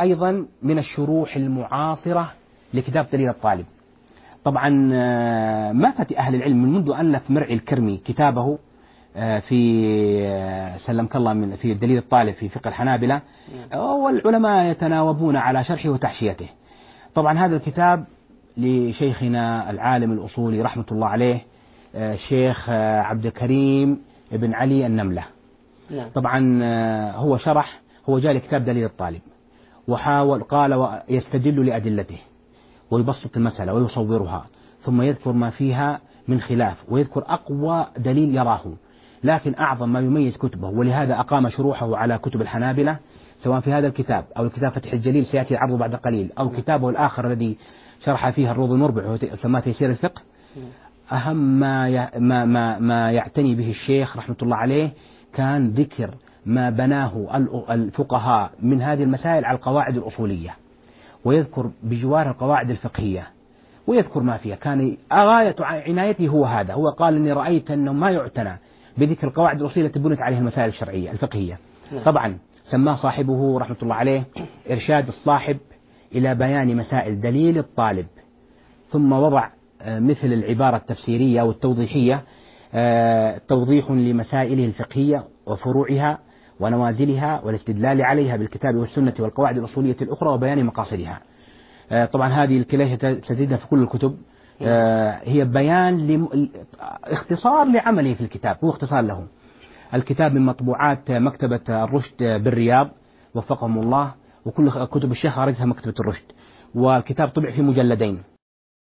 أيضا من الشروح المعاصرة لكتاب دليل الطالب. طبعا آه، ما فتي أهل العلم من منذ ألف مرعي الكرمي كتابه آه، في آه، سلمك الله من في دليل الطالب في فقه الحنابلة. والعلماء يتناوبون على شرحه وتحشيته. طبعا هذا الكتاب لشيخنا العالم الأصولي رحمة الله عليه شيخ عبد الكريم بن علي النملة. نعم. طبعا هو شرح هو جاء لكتاب دليل الطالب. وحاول قال ويستدل لأدلته ويبسط المسألة ويصورها ثم يذكر ما فيها من خلاف ويذكر أقوى دليل يراه. لكن أعظم ما يميز كتبه ولهذا أقام شروحه على كتب الحنابلة سواء في هذا الكتاب أو الكتاب فتح الجليل سيأتي عرضه بعد قليل أو كتابه الآخر الذي شرح فيه الروض المربع وسماه تيسير الفقه. أهم ما ما ما ما يعتني به الشيخ رحمة الله عليه كان ذكر ما بناه الفقهاء من هذه المسائل على القواعد الأصولية ويذكر بجوار القواعد الفقهية ويذكر ما فيها. كان غاية عنايته هو هذا. هو قال إني رأيت أنه ما يعتنى بذكر القواعد الأصولية التي بنت عليها المسائل الشرعية الفقهية. نعم. طبعا سماه صاحبه رحمة الله عليه إرشاد الصاحب إلى بيان مسائل دليل الطالب ثم وضع آه، مثل العبارة التفسيرية والتوضيحية آه، توضيح لمسائله الفقهية وفروعها ونوازلها والاستدلال عليها بالكتاب والسنة والقواعد الأصولية الأخرى وبيان مقاصدها. آه، طبعا هذه الكليشة تجدها في كل الكتب. آه، هي بيان اختصار لعمله في الكتاب هو اختصار له. الكتاب من مطبوعات مكتبة الرشد بالرياض وفقهم الله وكل كتب الشيخ خرجها مكتبة الرشد والكتاب طبع في مجلدين.